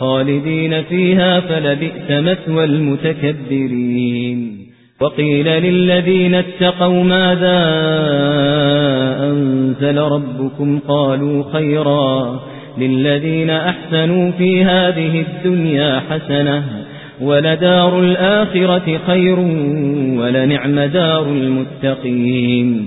خالدين فيها فلبئس مثوى المتكبرين. وقيل للذين اتقوا ماذا أنزل ربكم؟ قالوا خيرا للذين أحسنوا في هذه الدنيا حسنة ولدار الآخرة خير ولنعم دار المتقين.